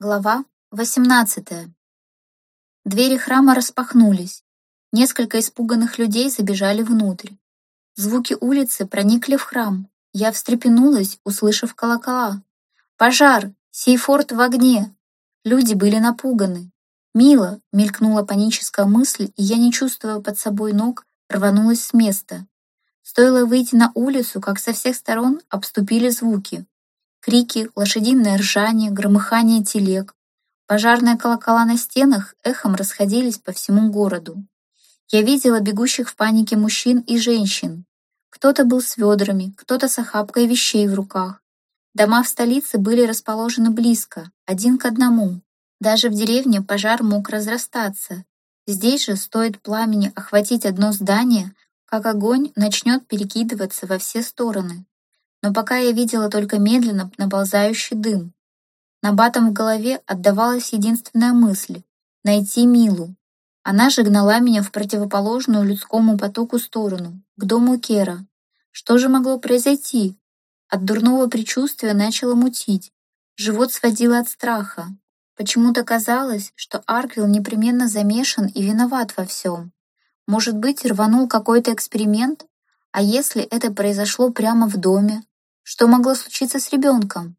Глава 18. Двери храма распахнулись. Несколько испуганных людей забежали внутрь. Звуки улицы проникли в храм. Я встрепенулась, услышав колокола. «Пожар! Сейфорт в огне!» Люди были напуганы. «Мило!» — мелькнула паническая мысль, и я, не чувствуя под собой ног, рванулась с места. Стоило выйти на улицу, как со всех сторон обступили звуки. Крики, лошадиное ржание, громыхание телег. Пожарные колокола на стенах эхом расходились по всему городу. Я видела бегущих в панике мужчин и женщин. Кто-то был с ведрами, кто-то с охапкой вещей в руках. Дома в столице были расположены близко, один к одному. Даже в деревне пожар мог разрастаться. Здесь же стоит пламени охватить одно здание, как огонь начнет перекидываться во все стороны но пока я видела только медленно наползающий дым. На батом в голове отдавалась единственная мысль — найти Милу. Она же гнала меня в противоположную людскому потоку сторону, к дому Кера. Что же могло произойти? От дурного предчувствия начало мутить. Живот сводило от страха. Почему-то казалось, что Арквилл непременно замешан и виноват во всем. Может быть, рванул какой-то эксперимент? А если это произошло прямо в доме? Что могло случиться с ребенком?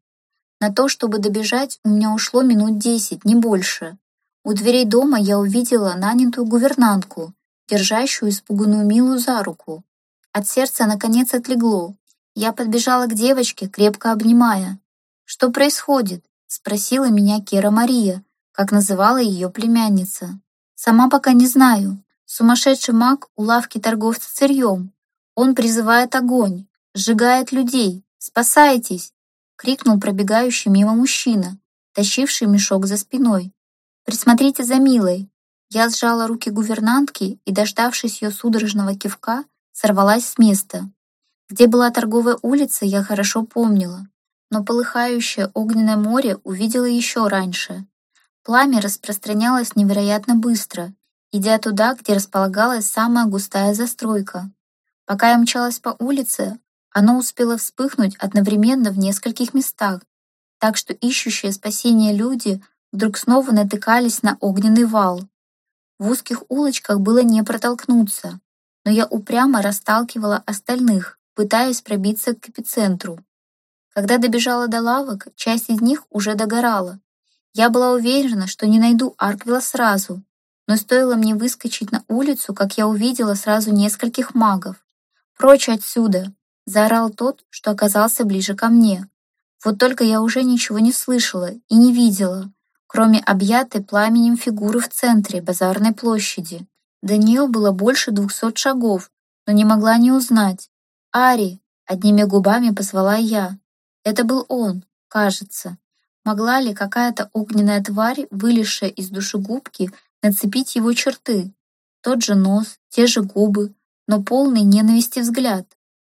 На то, чтобы добежать, у меня ушло минут десять, не больше. У дверей дома я увидела нанятую гувернантку, держащую испуганную Милу за руку. От сердца наконец отлегло. Я подбежала к девочке, крепко обнимая. «Что происходит?» — спросила меня Кера Мария, как называла ее племянница. «Сама пока не знаю. Сумасшедший маг у лавки торговца сырьем. Он призывает огонь, сжигает людей, «Спасайтесь!» — крикнул пробегающий мимо мужчина, тащивший мешок за спиной. «Присмотрите за Милой!» Я сжала руки гувернантки и, дождавшись ее судорожного кивка, сорвалась с места. Где была торговая улица, я хорошо помнила, но полыхающее огненное море увидела еще раньше. Пламя распространялось невероятно быстро, идя туда, где располагалась самая густая застройка. Пока я мчалась по улице, оно успело вспыхнуть одновременно в нескольких местах, так что ищущие спасения люди вдруг снова натыкались на огненный вал. В узких улочках было не протолкнуться, но я упрямо расталкивала остальных, пытаясь пробиться к эпицентру. Когда добежала до лавок, часть из них уже догорала. Я была уверена, что не найду Арквила сразу, но стоило мне выскочить на улицу, как я увидела сразу нескольких магов. «Прочь отсюда!» Заорал тот, что оказался ближе ко мне. Вот только я уже ничего не слышала и не видела, кроме объятой пламенем фигуры в центре базарной площади. До нее было больше двухсот шагов, но не могла не узнать. «Ари!» — одними губами позвала я. Это был он, кажется. Могла ли какая-то огненная тварь, вылезшая из душегубки, нацепить его черты? Тот же нос, те же губы, но полный ненависти взгляд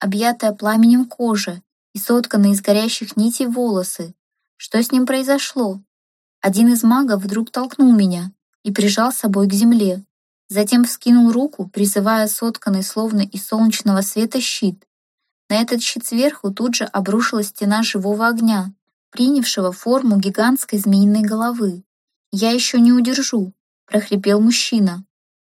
объятая пламенем кожа и сотканные из горящих нитей волосы. Что с ним произошло? Один из магов вдруг толкнул меня и прижал с собой к земле. Затем вскинул руку, призывая сотканный словно из солнечного света щит. На этот щит сверху тут же обрушилась стена живого огня, принявшего форму гигантской змеиной головы. «Я еще не удержу», — прохрипел мужчина.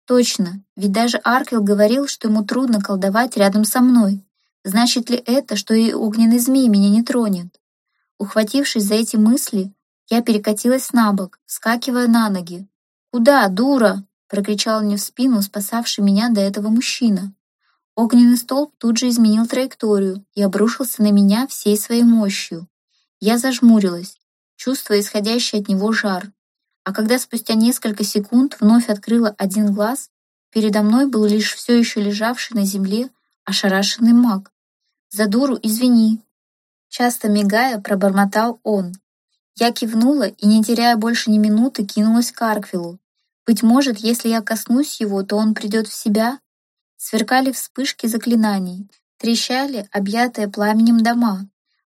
«Точно, ведь даже Аркел говорил, что ему трудно колдовать рядом со мной. Значит ли это, что и огненный змей меня не тронет? Ухватившись за эти мысли, я перекатилась на бок, вскакивая на ноги. «Куда, дура?» — прокричал мне в спину спасавший меня до этого мужчина. Огненный столб тут же изменил траекторию и обрушился на меня всей своей мощью. Я зажмурилась, чувствуя исходящий от него жар. А когда спустя несколько секунд вновь открыла один глаз, передо мной был лишь все еще лежавший на земле ошарашенный маг. «За дуру извини!» Часто мигая, пробормотал он. Я кивнула и, не теряя больше ни минуты, кинулась к Арквилу. Быть может, если я коснусь его, то он придет в себя? Сверкали вспышки заклинаний, трещали объятые пламенем дома.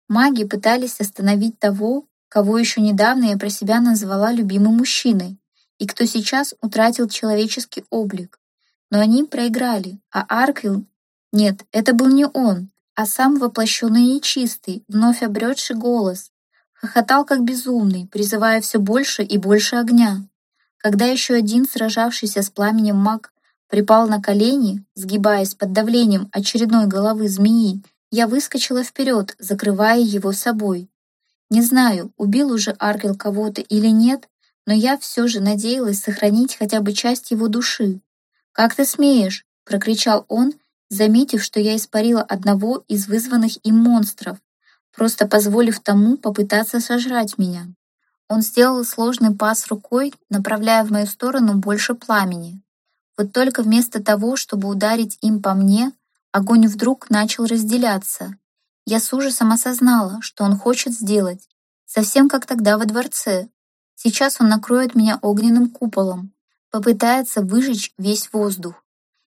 Маги пытались остановить того, кого еще недавно я про себя назвала любимым мужчиной, и кто сейчас утратил человеческий облик. Но они проиграли, а Арквилл... Нет, это был не он а сам воплощенный нечистый, вновь обретший голос, Хохотал как безумный, призывая все больше и больше огня. Когда еще один сражавшийся с пламенем маг припал на колени, сгибаясь под давлением очередной головы змеи, я выскочила вперед, закрывая его собой. Не знаю, убил уже Аргел кого-то или нет, но я все же надеялась сохранить хотя бы часть его души. «Как ты смеешь?» — прокричал он, заметив, что я испарила одного из вызванных им монстров, просто позволив тому попытаться сожрать меня. Он сделал сложный пас рукой, направляя в мою сторону больше пламени. Вот только вместо того, чтобы ударить им по мне, огонь вдруг начал разделяться. Я с ужасом осознала, что он хочет сделать, совсем как тогда во дворце. Сейчас он накроет меня огненным куполом, попытается выжечь весь воздух.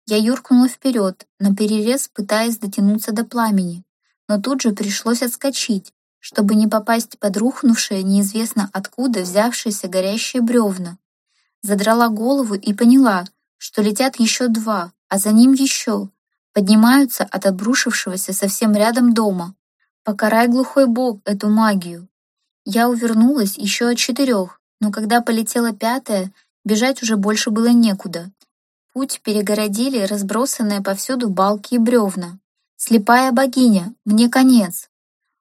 Я юркнула вперед, наперерез пытаясь дотянуться до пламени, но тут же пришлось отскочить, чтобы не попасть под рухнувшие неизвестно откуда взявшиеся горящие бревна. Задрала голову и поняла, что летят еще два, а за ним еще, поднимаются от обрушившегося совсем рядом дома. Покарай, глухой бог, эту магию. Я увернулась еще от четырех, но когда полетела пятая, бежать уже больше было некуда. Путь перегородили разбросанные повсюду балки и бревна. Слепая богиня, мне конец.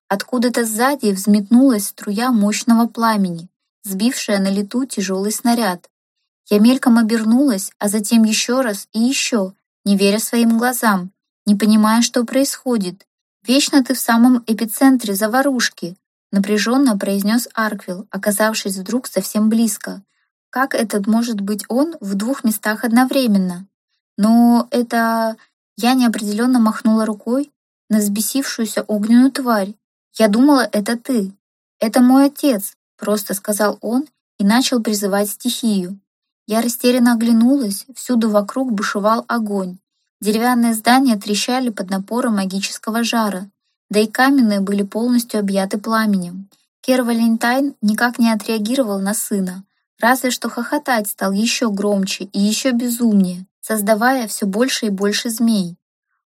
Откуда-то сзади взметнулась струя мощного пламени, сбившая на лету тяжелый снаряд. Я мельком обернулась, а затем еще раз и еще, не веря своим глазам, не понимая, что происходит. «Вечно ты в самом эпицентре заварушки», напряженно произнес Арквилл, оказавшись вдруг совсем близко. Как это может быть он в двух местах одновременно? Но это... Я неопределенно махнула рукой на взбесившуюся огненную тварь, «Я думала, это ты. Это мой отец», — просто сказал он и начал призывать стихию. Я растерянно оглянулась, всюду вокруг бушевал огонь. Деревянные здания трещали под напором магического жара, да и каменные были полностью объяты пламенем. Кер Валентайн никак не отреагировал на сына, разве что хохотать стал еще громче и еще безумнее, создавая все больше и больше змей.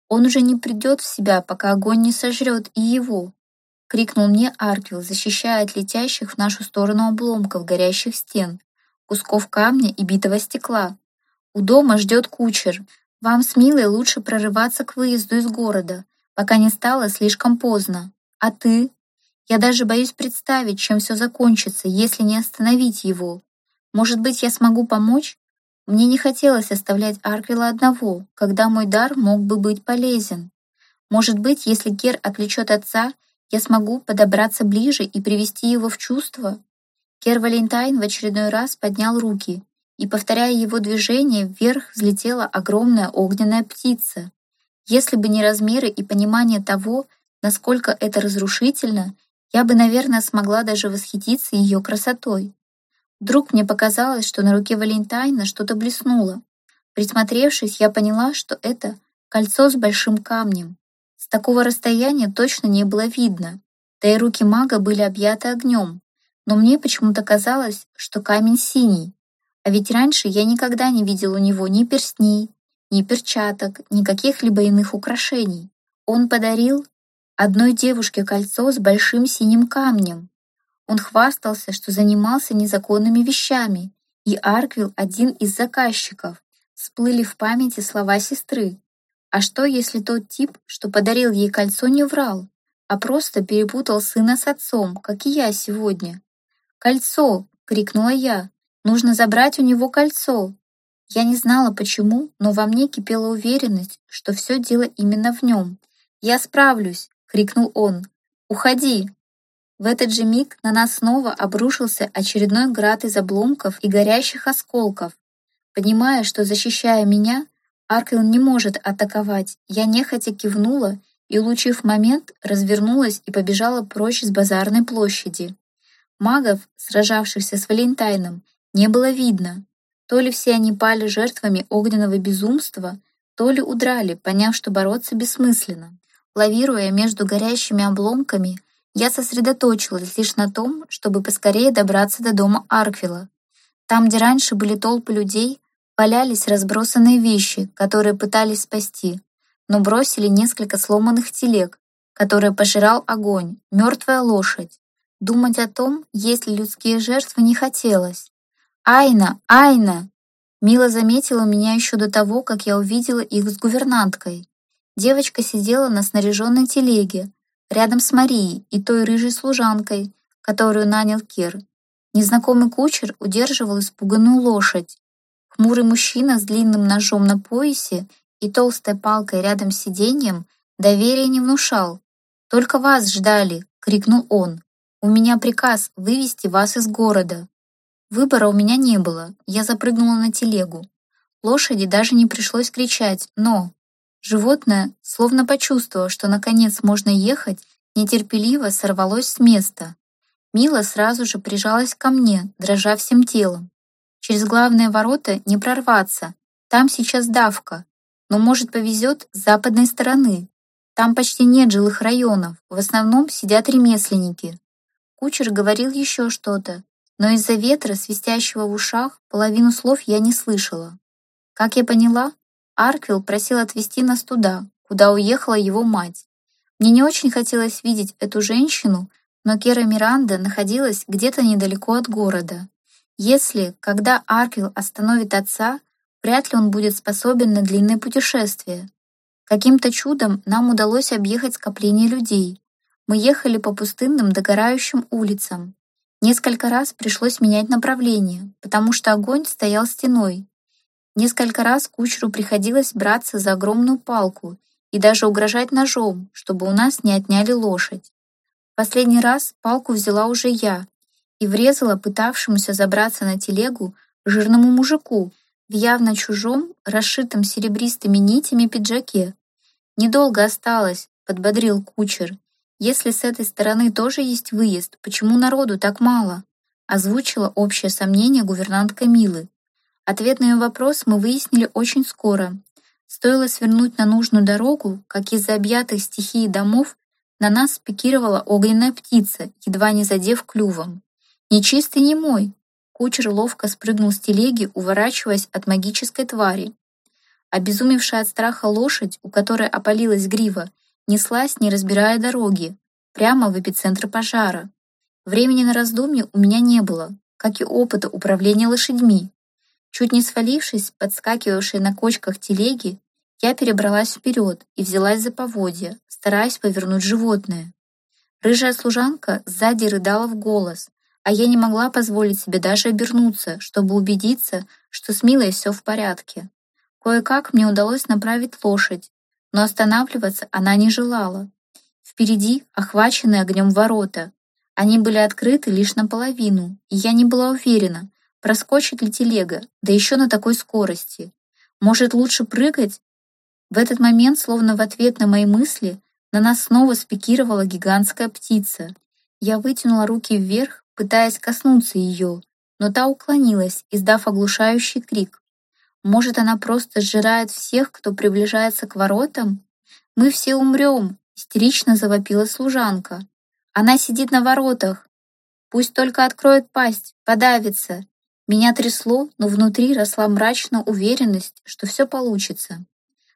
Он уже не придет в себя, пока огонь не сожрет и его, — крикнул мне Арквилл, защищая от летящих в нашу сторону обломков горящих стен, кусков камня и битого стекла. «У дома ждет кучер. Вам с Милой лучше прорываться к выезду из города, пока не стало слишком поздно. А ты? Я даже боюсь представить, чем все закончится, если не остановить его. Может быть, я смогу помочь? Мне не хотелось оставлять Арквилла одного, когда мой дар мог бы быть полезен. Может быть, если Гер отвлечет отца, я смогу подобраться ближе и привести его в чувство? Кер Валентайн в очередной раз поднял руки, и, повторяя его движение, вверх взлетела огромная огненная птица. Если бы не размеры и понимание того, насколько это разрушительно, я бы, наверное, смогла даже восхититься ее красотой. Вдруг мне показалось, что на руке Валентайна что-то блеснуло. Присмотревшись, я поняла, что это кольцо с большим камнем. С такого расстояния точно не было видно, да и руки мага были объяты огнем, но мне почему-то казалось, что камень синий. А ведь раньше я никогда не видел у него ни перстней, ни перчаток, ни каких-либо иных украшений. Он подарил одной девушке кольцо с большим синим камнем. Он хвастался, что занимался незаконными вещами, и Арквилл один из заказчиков. Всплыли в памяти слова сестры, а что, если тот тип, что подарил ей кольцо, не врал, а просто перепутал сына с отцом, как и я сегодня? «Кольцо!» — крикнула я. «Нужно забрать у него кольцо!» Я не знала почему, но во мне кипела уверенность, что все дело именно в нем. «Я справлюсь!» — крикнул он. «Уходи!» В этот же миг на нас снова обрушился очередной град из обломков и горящих осколков. Понимая, что, защищая меня, Аркел не может атаковать. Я нехотя кивнула и, улучив момент, развернулась и побежала прочь с базарной площади. Магов, сражавшихся с Валентайном, не было видно. То ли все они пали жертвами огненного безумства, то ли удрали, поняв, что бороться бессмысленно. Лавируя между горящими обломками, я сосредоточилась лишь на том, чтобы поскорее добраться до дома Арквила. Там, где раньше были толпы людей, Валялись разбросанные вещи, которые пытались спасти, но бросили несколько сломанных телег, которые пожирал огонь, мертвая лошадь. Думать о том, есть ли людские жертвы, не хотелось. «Айна! Айна!» Мила заметила меня еще до того, как я увидела их с гувернанткой. Девочка сидела на снаряженной телеге, рядом с Марией и той рыжей служанкой, которую нанял Кир. Незнакомый кучер удерживал испуганную лошадь. Хмурый мужчина с длинным ножом на поясе и толстой палкой рядом с сиденьем доверия не внушал. «Только вас ждали!» — крикнул он. «У меня приказ вывести вас из города». Выбора у меня не было, я запрыгнула на телегу. Лошади даже не пришлось кричать, но... Животное, словно почувствовав, что наконец можно ехать, нетерпеливо сорвалось с места. Мила сразу же прижалась ко мне, дрожа всем телом. Через главные ворота не прорваться, там сейчас давка, но, может, повезет с западной стороны. Там почти нет жилых районов, в основном сидят ремесленники. Кучер говорил еще что-то, но из-за ветра, свистящего в ушах, половину слов я не слышала. Как я поняла, Арквилл просил отвезти нас туда, куда уехала его мать. Мне не очень хотелось видеть эту женщину, но Кера Миранда находилась где-то недалеко от города. Если, когда Арквилл остановит отца, вряд ли он будет способен на длинное путешествие. Каким-то чудом нам удалось объехать скопление людей. Мы ехали по пустынным догорающим улицам. Несколько раз пришлось менять направление, потому что огонь стоял стеной. Несколько раз кучеру приходилось браться за огромную палку и даже угрожать ножом, чтобы у нас не отняли лошадь. Последний раз палку взяла уже я и врезала пытавшемуся забраться на телегу жирному мужику в явно чужом, расшитом серебристыми нитями пиджаке. «Недолго осталось», — подбодрил кучер. «Если с этой стороны тоже есть выезд, почему народу так мало?» озвучила общее сомнение гувернантка Милы. Ответ на ее вопрос мы выяснили очень скоро. Стоило свернуть на нужную дорогу, как из-за объятых стихией домов на нас спикировала огненная птица, едва не задев клювом. «Нечистый не мой!» Кучер ловко спрыгнул с телеги, уворачиваясь от магической твари. Обезумевшая от страха лошадь, у которой опалилась грива, неслась, не разбирая дороги, прямо в эпицентр пожара. Времени на раздумье у меня не было, как и опыта управления лошадьми. Чуть не свалившись, подскакивавшей на кочках телеги, я перебралась вперед и взялась за поводья, стараясь повернуть животное. Рыжая служанка сзади рыдала в голос, а я не могла позволить себе даже обернуться, чтобы убедиться, что с Милой все в порядке. Кое-как мне удалось направить лошадь, но останавливаться она не желала. Впереди охваченные огнем ворота. Они были открыты лишь наполовину, и я не была уверена, проскочит ли телега, да еще на такой скорости. Может, лучше прыгать? В этот момент, словно в ответ на мои мысли, на нас снова спикировала гигантская птица. Я вытянула руки вверх, пытаясь коснуться ее, но та уклонилась, издав оглушающий крик. Может, она просто сжирает всех, кто приближается к воротам? Мы все умрем, истерично завопила служанка. Она сидит на воротах. Пусть только откроет пасть, подавится. Меня трясло, но внутри росла мрачная уверенность, что все получится.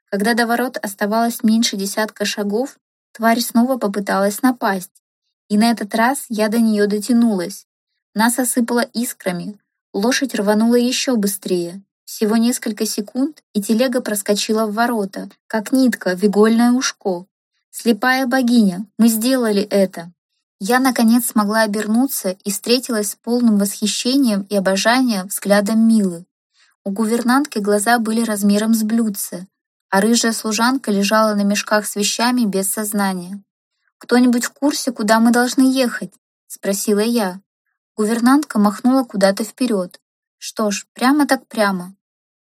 Когда до ворот оставалось меньше десятка шагов, тварь снова попыталась напасть. И на этот раз я до нее дотянулась. Нас осыпало искрами. Лошадь рванула еще быстрее. Всего несколько секунд, и телега проскочила в ворота, как нитка в игольное ушко. Слепая богиня, мы сделали это. Я, наконец, смогла обернуться и встретилась с полным восхищением и обожанием взглядом Милы. У гувернантки глаза были размером с блюдце, а рыжая служанка лежала на мешках с вещами без сознания. «Кто-нибудь в курсе, куда мы должны ехать?» — спросила я. Гувернантка махнула куда-то вперед. Что ж, прямо так прямо.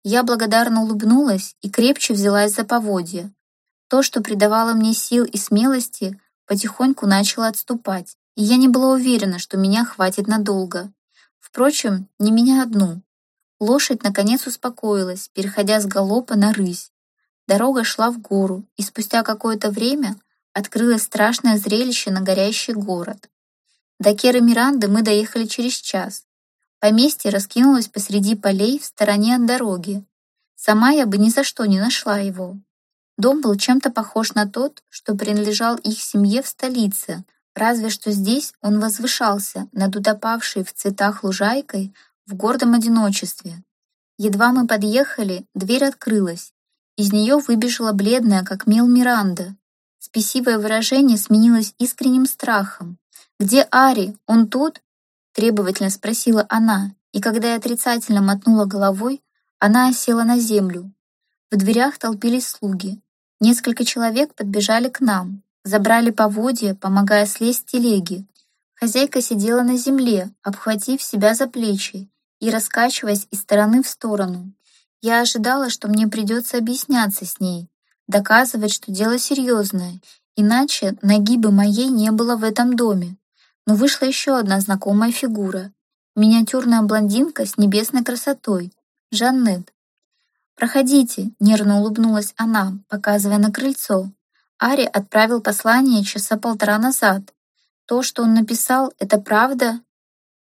Я благодарно улыбнулась и крепче взялась за поводья. То, что придавало мне сил и смелости, потихоньку начало отступать, и я не была уверена, что меня хватит надолго. Впрочем, не меня одну. Лошадь наконец успокоилась, переходя с галопа на рысь. Дорога шла в гору, и спустя какое-то время открылось страшное зрелище на горящий город. До Керы Миранды мы доехали через час. Поместье раскинулось посреди полей в стороне от дороги. Сама я бы ни за что не нашла его. Дом был чем-то похож на тот, что принадлежал их семье в столице, Разве что здесь он возвышался над утопавшей в цветах лужайкой в гордом одиночестве. Едва мы подъехали, дверь открылась. Из нее выбежала бледная, как мел Миранда. Спесивое выражение сменилось искренним страхом. «Где Ари? Он тут?» — требовательно спросила она, и когда я отрицательно мотнула головой, она села на землю. В дверях толпились слуги. Несколько человек подбежали к нам, забрали поводья, помогая слезть телеги. Хозяйка сидела на земле, обхватив себя за плечи и раскачиваясь из стороны в сторону. Я ожидала, что мне придется объясняться с ней, доказывать, что дело серьезное, иначе ноги моей не было в этом доме. Но вышла еще одна знакомая фигура. Миниатюрная блондинка с небесной красотой. Жаннет. «Проходите», — нервно улыбнулась она, показывая на крыльцо. Ари отправил послание часа полтора назад. То, что он написал, это правда?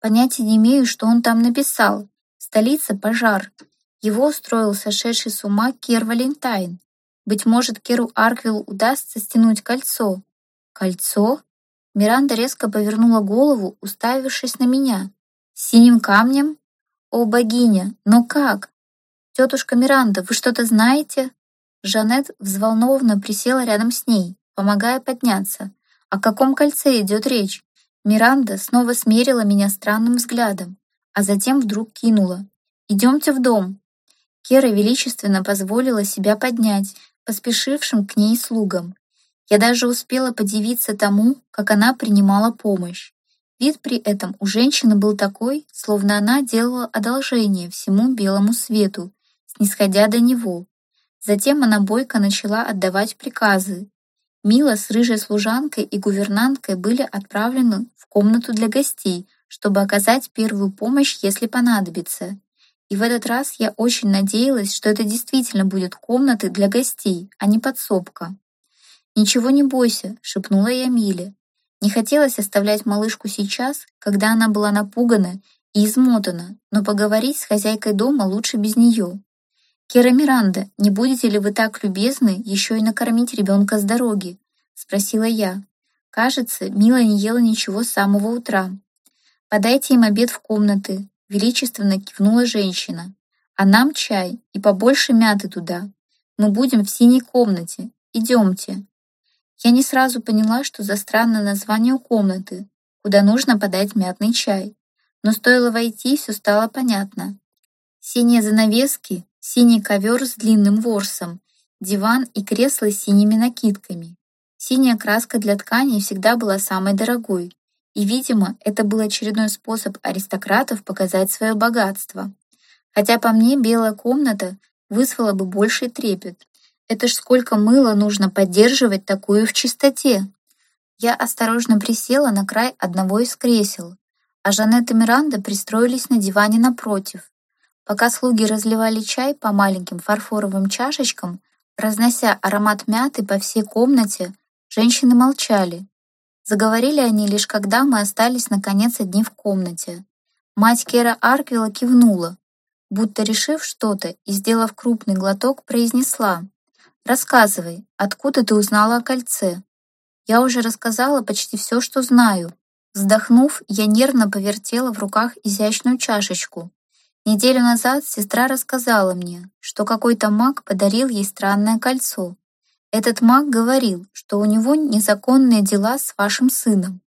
Понятия не имею, что он там написал. Столица — пожар. Его устроил сошедший с ума Кер Валентайн. Быть может, Керу Арквилл удастся стянуть кольцо. Кольцо? Миранда резко повернула голову, уставившись на меня. Синим камнем? О, богиня, но как? Тетушка Миранда, вы что-то знаете? Жанет взволнованно присела рядом с ней, помогая подняться. О каком кольце идет речь? Миранда снова смерила меня странным взглядом, а затем вдруг кинула. «Идемте в дом». Кера величественно позволила себя поднять, поспешившим к ней слугам. Я даже успела подивиться тому, как она принимала помощь. Вид при этом у женщины был такой, словно она делала одолжение всему белому свету, снисходя до него. Затем она бойко начала отдавать приказы. Мила с рыжей служанкой и гувернанткой были отправлены в комнату для гостей, чтобы оказать первую помощь, если понадобится. И в этот раз я очень надеялась, что это действительно будет комната для гостей, а не подсобка. «Ничего не бойся», — шепнула я Миле. Не хотелось оставлять малышку сейчас, когда она была напугана и измотана, но поговорить с хозяйкой дома лучше без нее. «Кера Миранда, не будете ли вы так любезны еще и накормить ребенка с дороги?» — спросила я. Кажется, Мила не ела ничего с самого утра. «Подайте им обед в комнаты», — величественно кивнула женщина. «А нам чай и побольше мяты туда. Мы будем в синей комнате. Идемте». Я не сразу поняла, что за странное название у комнаты, куда нужно подать мятный чай. Но стоило войти, все стало понятно. Синие занавески, синий ковер с длинным ворсом, диван и кресло с синими накидками. Синяя краска для тканей всегда была самой дорогой, и, видимо, это был очередной способ аристократов показать свое богатство. Хотя по мне белая комната вызвала бы больший трепет. Это ж сколько мыла нужно поддерживать такую в чистоте. Я осторожно присела на край одного из кресел, а Жанет и Миранда пристроились на диване напротив. Пока слуги разливали чай по маленьким фарфоровым чашечкам, разнося аромат мяты по всей комнате, женщины молчали. Заговорили они лишь когда мы остались наконец одни в комнате. Мать Кера Арквилла кивнула, будто решив что-то и, сделав крупный глоток, произнесла Рассказывай, откуда ты узнала о кольце? Я уже рассказала почти все, что знаю. Вздохнув, я нервно повертела в руках изящную чашечку. Неделю назад сестра рассказала мне, что какой-то маг подарил ей странное кольцо. Этот маг говорил, что у него незаконные дела с вашим сыном.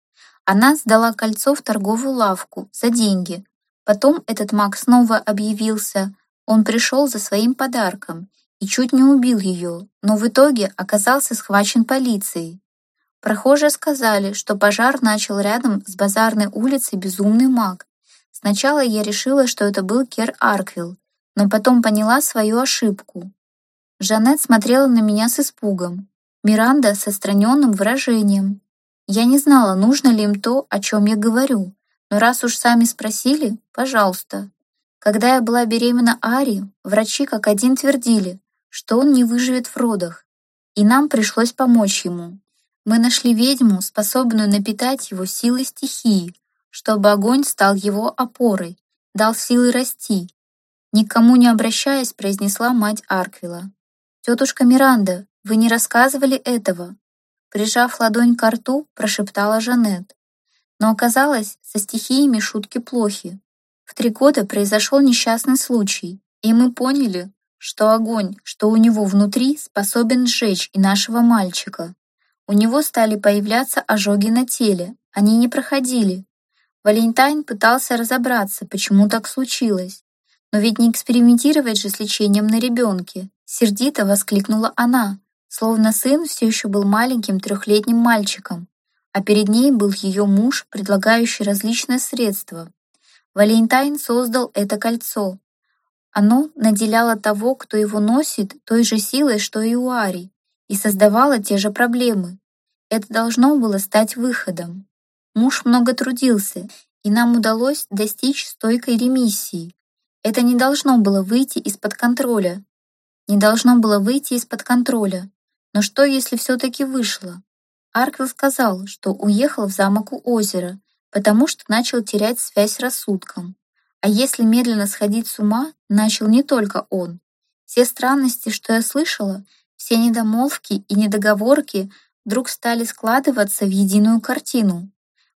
Она сдала кольцо в торговую лавку за деньги. Потом этот маг снова объявился. Он пришел за своим подарком и чуть не убил ее, но в итоге оказался схвачен полицией. Прохожие сказали, что пожар начал рядом с базарной улицей Безумный маг. Сначала я решила, что это был Кер Арквилл, но потом поняла свою ошибку. Жанет смотрела на меня с испугом, Миранда с отстраненным выражением. Я не знала, нужно ли им то, о чем я говорю, но раз уж сами спросили, пожалуйста. Когда я была беременна Ари, врачи как один твердили, что он не выживет в родах, и нам пришлось помочь ему. Мы нашли ведьму, способную напитать его силой стихии, чтобы огонь стал его опорой, дал силы расти. Никому не обращаясь, произнесла мать Арквила. «Тетушка Миранда, вы не рассказывали этого?» Прижав ладонь к рту, прошептала Жанет. Но оказалось, со стихиями шутки плохи. В три года произошел несчастный случай, и мы поняли, что огонь, что у него внутри, способен сжечь и нашего мальчика. У него стали появляться ожоги на теле, они не проходили. Валентайн пытался разобраться, почему так случилось. Но ведь не экспериментировать же с лечением на ребенке. Сердито воскликнула она, словно сын все еще был маленьким трехлетним мальчиком, а перед ней был ее муж, предлагающий различные средства. Валентайн создал это кольцо, оно наделяло того, кто его носит, той же силой, что и у Ари, и создавало те же проблемы. Это должно было стать выходом. Муж много трудился, и нам удалось достичь стойкой ремиссии. Это не должно было выйти из-под контроля. Не должно было выйти из-под контроля. Но что, если все-таки вышло? Арквилл сказал, что уехал в замок у озера, потому что начал терять связь с рассудком. А если медленно сходить с ума, начал не только он. Все странности, что я слышала, все недомолвки и недоговорки вдруг стали складываться в единую картину.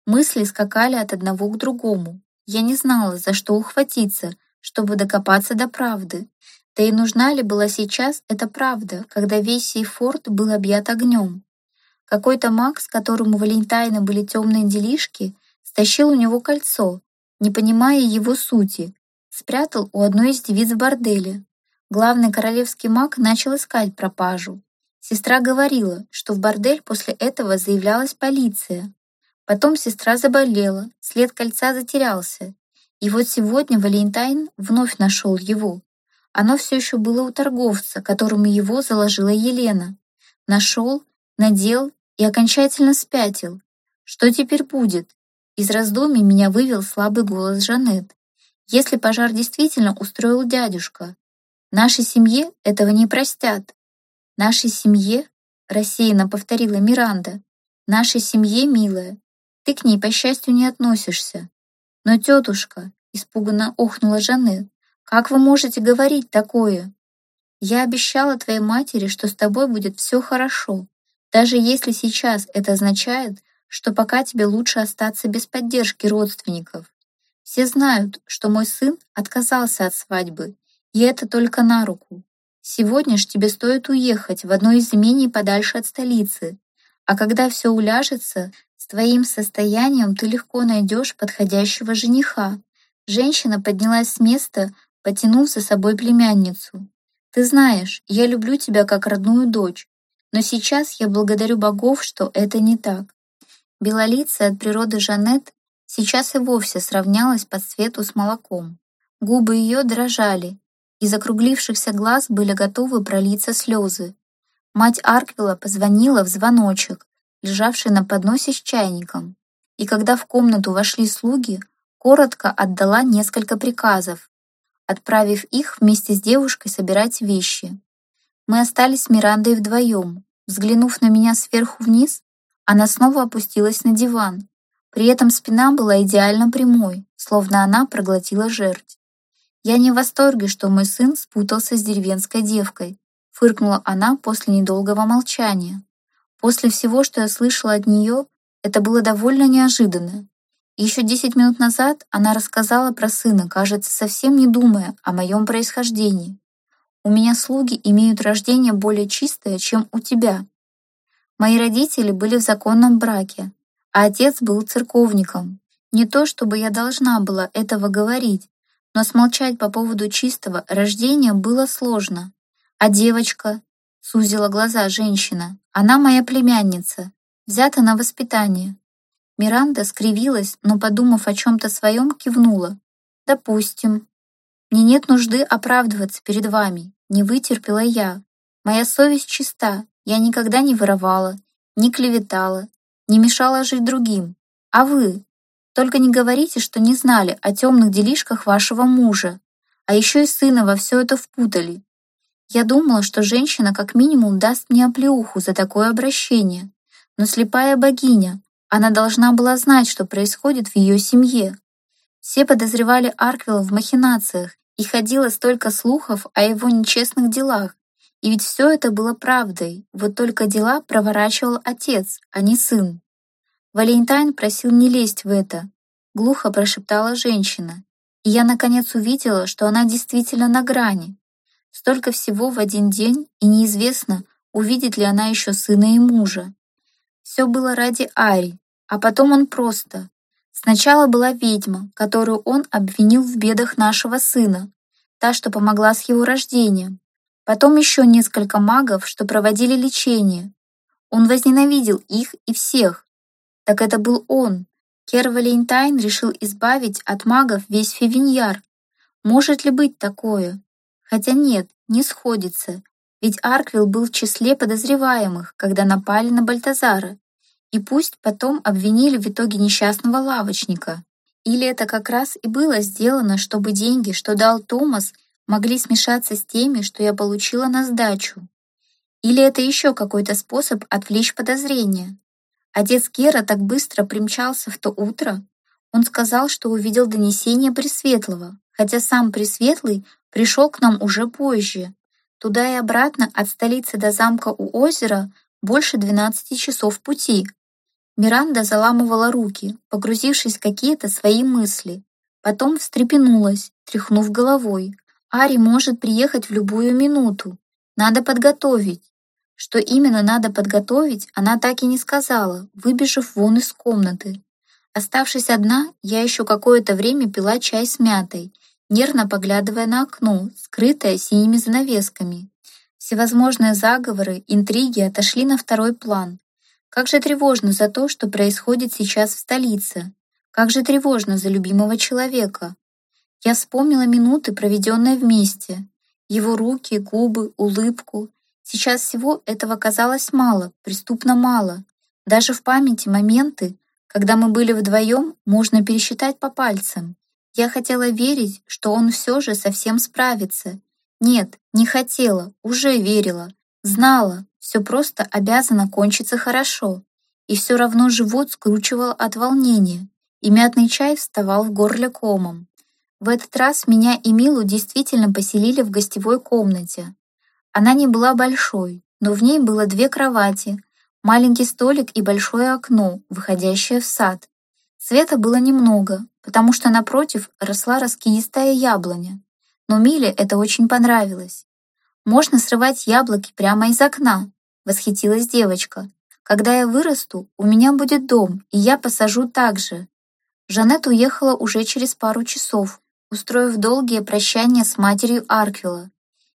Мысли скакали от одного к другому. Я не знала, за что ухватиться, чтобы докопаться до правды. Да и нужна ли была сейчас эта правда, когда весь сей форт был объят огнем? Какой-то маг, с которым у Валентайна были темные делишки, стащил у него кольцо, не понимая его сути, спрятал у одной из девиц в борделе. Главный королевский маг начал искать пропажу. Сестра говорила, что в бордель после этого заявлялась полиция. Потом сестра заболела, след кольца затерялся. И вот сегодня Валентайн вновь нашел его. Оно все еще было у торговца, которому его заложила Елена. Нашел, надел и окончательно спятил. Что теперь будет? Из раздумий меня вывел слабый голос Жанет. Если пожар действительно устроил дядюшка, нашей семье этого не простят. Нашей семье, рассеянно повторила Миранда, нашей семье, милая, ты к ней, по счастью, не относишься. Но, тетушка, испуганно охнула Жанет, как вы можете говорить такое? Я обещала твоей матери, что с тобой будет все хорошо, даже если сейчас это означает, что пока тебе лучше остаться без поддержки родственников. Все знают, что мой сын отказался от свадьбы, и это только на руку. Сегодня ж тебе стоит уехать в одно из имений подальше от столицы, а когда все уляжется, с твоим состоянием ты легко найдешь подходящего жениха. Женщина поднялась с места, потянув за собой племянницу. Ты знаешь, я люблю тебя как родную дочь, но сейчас я благодарю богов, что это не так. Белолицая от природы Жанет сейчас и вовсе сравнялась по цвету с молоком. Губы ее дрожали, из округлившихся глаз были готовы пролиться слезы. Мать Арквилла позвонила в звоночек, лежавший на подносе с чайником, и когда в комнату вошли слуги, коротко отдала несколько приказов, отправив их вместе с девушкой собирать вещи. Мы остались с Мирандой вдвоем. Взглянув на меня сверху вниз, она снова опустилась на диван. При этом спина была идеально прямой, словно она проглотила жерть. «Я не в восторге, что мой сын спутался с деревенской девкой», фыркнула она после недолгого молчания. После всего, что я слышала от нее, это было довольно неожиданно. Еще десять минут назад она рассказала про сына, кажется, совсем не думая о моем происхождении. «У меня слуги имеют рождение более чистое, чем у тебя», Мои родители были в законном браке, а отец был церковником. Не то, чтобы я должна была этого говорить, но смолчать по поводу чистого рождения было сложно. А девочка, сузила глаза женщина, она моя племянница, взята на воспитание. Миранда скривилась, но, подумав о чем-то своем, кивнула. «Допустим. Мне нет нужды оправдываться перед вами, не вытерпела я. Моя совесть чиста, я никогда не воровала, не клеветала, не мешала жить другим. А вы? Только не говорите, что не знали о темных делишках вашего мужа, а еще и сына во все это впутали. Я думала, что женщина как минимум даст мне оплеуху за такое обращение. Но слепая богиня, она должна была знать, что происходит в ее семье. Все подозревали Арквилла в махинациях, и ходило столько слухов о его нечестных делах, И ведь все это было правдой, вот только дела проворачивал отец, а не сын. Валентайн просил не лезть в это, глухо прошептала женщина. И я наконец увидела, что она действительно на грани. Столько всего в один день, и неизвестно, увидит ли она еще сына и мужа. Все было ради Ари, а потом он просто. Сначала была ведьма, которую он обвинил в бедах нашего сына, та, что помогла с его рождением. Потом еще несколько магов, что проводили лечение. Он возненавидел их и всех. Так это был он. Кер Валентайн решил избавить от магов весь Февиньяр. Может ли быть такое? Хотя нет, не сходится, ведь Арквилл был в числе подозреваемых, когда напали на Бальтазара. И пусть потом обвинили в итоге несчастного лавочника. Или это как раз и было сделано, чтобы деньги, что дал Томас, могли смешаться с теми, что я получила на сдачу. Или это еще какой-то способ отвлечь подозрения. Отец Кера так быстро примчался в то утро. Он сказал, что увидел донесение Пресветлого, хотя сам Пресветлый пришел к нам уже позже. Туда и обратно от столицы до замка у озера больше 12 часов пути. Миранда заламывала руки, погрузившись в какие-то свои мысли. Потом встрепенулась, тряхнув головой. Ари может приехать в любую минуту. Надо подготовить. Что именно надо подготовить, она так и не сказала, выбежав вон из комнаты. Оставшись одна, я еще какое-то время пила чай с мятой, нервно поглядывая на окно, скрытое синими занавесками. Всевозможные заговоры, интриги отошли на второй план. Как же тревожно за то, что происходит сейчас в столице. Как же тревожно за любимого человека. Я вспомнила минуты, проведенные вместе. Его руки, губы, улыбку. Сейчас всего этого казалось мало, преступно мало. Даже в памяти моменты, когда мы были вдвоем, можно пересчитать по пальцам. Я хотела верить, что он все же совсем справится. Нет, не хотела, уже верила. Знала, все просто обязано кончиться хорошо. И все равно живот скручивал от волнения, и мятный чай вставал в горле комом. В этот раз меня и Милу действительно поселили в гостевой комнате. Она не была большой, но в ней было две кровати, маленький столик и большое окно, выходящее в сад. Света было немного, потому что напротив росла раскидистая яблоня. Но Миле это очень понравилось. «Можно срывать яблоки прямо из окна», — восхитилась девочка. «Когда я вырасту, у меня будет дом, и я посажу так же». Жанет уехала уже через пару часов, устроив долгие прощания с матерью Арквилла.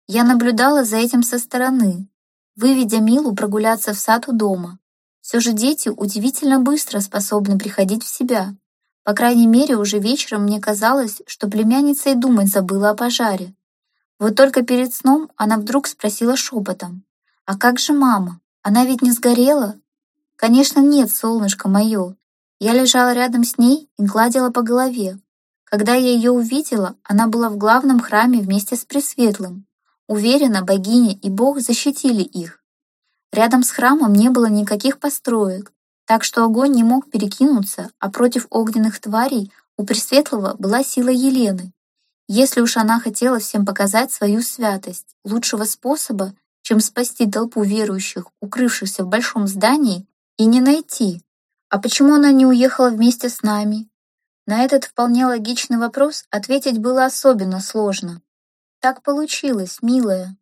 Я наблюдала за этим со стороны, выведя Милу прогуляться в сад у дома. Все же дети удивительно быстро способны приходить в себя. По крайней мере, уже вечером мне казалось, что племянница и думать забыла о пожаре. Вот только перед сном она вдруг спросила шепотом, «А как же мама? Она ведь не сгорела?» «Конечно нет, солнышко мое». Я лежала рядом с ней и гладила по голове, когда я ее увидела, она была в главном храме вместе с Пресветлым. Уверена, богиня и бог защитили их. Рядом с храмом не было никаких построек, так что огонь не мог перекинуться, а против огненных тварей у Пресветлого была сила Елены. Если уж она хотела всем показать свою святость, лучшего способа, чем спасти толпу верующих, укрывшихся в большом здании, и не найти. А почему она не уехала вместе с нами? На этот вполне логичный вопрос ответить было особенно сложно. Так получилось, милая.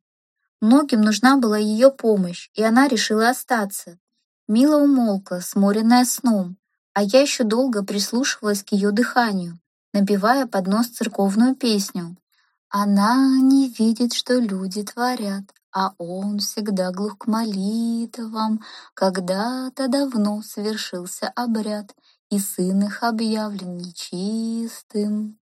Многим нужна была ее помощь, и она решила остаться. Мила умолкла, сморенная сном, а я еще долго прислушивалась к ее дыханию, напевая под нос церковную песню. Она не видит, что люди творят, а он всегда глух к молитвам. Когда-то давно совершился обряд, и сын их объявлен нечистым.